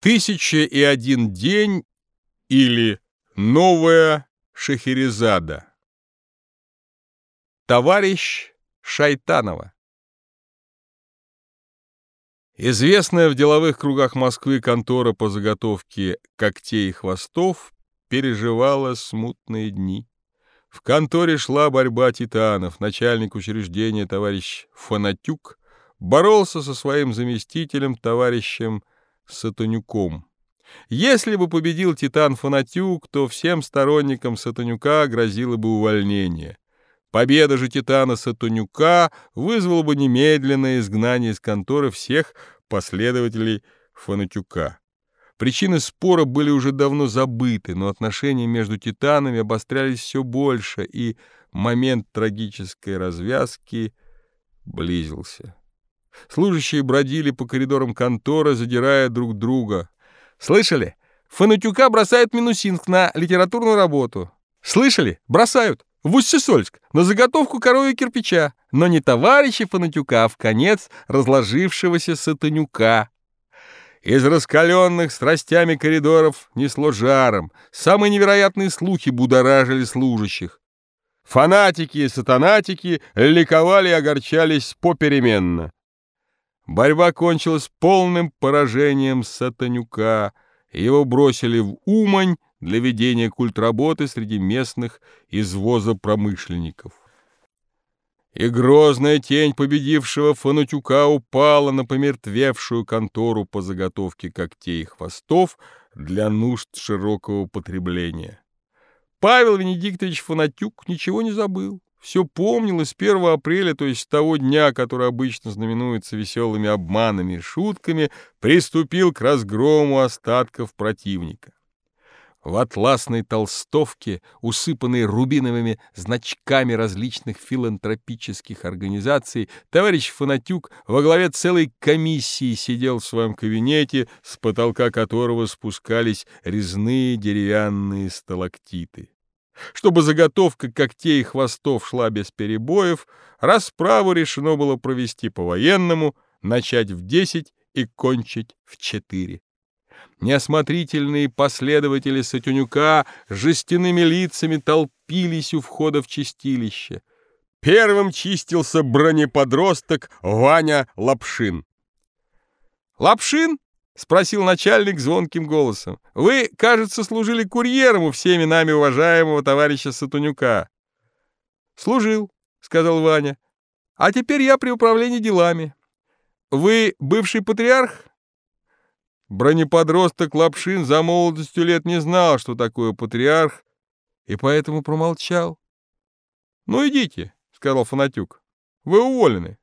Тысяча и один день или новая Шахерезада. Товарищ Шайтанова. Известная в деловых кругах Москвы контора по заготовке когтей и хвостов переживала смутные дни. В конторе шла борьба титанов. Начальник учреждения товарищ Фанатюк боролся со своим заместителем товарищем Сатанюком. Если бы победил Титан Фанатюк, то всем сторонникам Сатанюка грозило бы увольнение. Победа же Титана Сатанюка вызвала бы немедленное изгнание из конторы всех последователей Фанатюка. Причины спора были уже давно забыты, но отношения между титанами обострялись все больше, и момент трагической развязки близился. Служащие бродили по коридорам конторы, задирая друг друга. «Слышали? Фанатюка бросают Минусинск на литературную работу. Слышали? Бросают. В Усть-Сысольск, на заготовку коровья кирпича. Но не товарища Фанатюка, а в конец разложившегося Сатанюка. Из раскаленных страстями коридоров несло жаром. Самые невероятные слухи будоражили служащих. Фанатики и сатанатики ликовали и огорчались попеременно. Борьба кончилась полным поражением Сатанюка. Его бросили в Умань для ведения культработы среди местных извоза промышленников. И грозная тень победившего Фанатюка упала на помертвевшую контору по заготовке когтей и хвостов для нужд широкого потребления. Павел Венедиктович Фанатюк ничего не забыл. Все помнил и с 1 апреля, то есть того дня, который обычно знаменуется веселыми обманами и шутками, приступил к разгрому остатков противника. В атласной толстовке, усыпанной рубиновыми значками различных филантропических организаций, товарищ Фанатюк во главе целой комиссии сидел в своем кабинете, с потолка которого спускались резные деревянные сталактиты. Чтобы заготовка когтей и хвостов шла без перебоев, расправу решено было провести по-военному, начать в десять и кончить в четыре. Неосмотрительные последователи Сатюнюка жестяными лицами толпились у входа в чистилище. Первым чистился бронеподросток Ваня Лапшин. «Лапшин?» — спросил начальник звонким голосом. — Вы, кажется, служили курьером у всеми нами уважаемого товарища Сатунюка. — Служил, — сказал Ваня. — А теперь я при управлении делами. Вы бывший патриарх? Бронеподросток Лапшин за молодостью лет не знал, что такое патриарх, и поэтому промолчал. — Ну, идите, — сказал Фанатюк. — Вы уволены.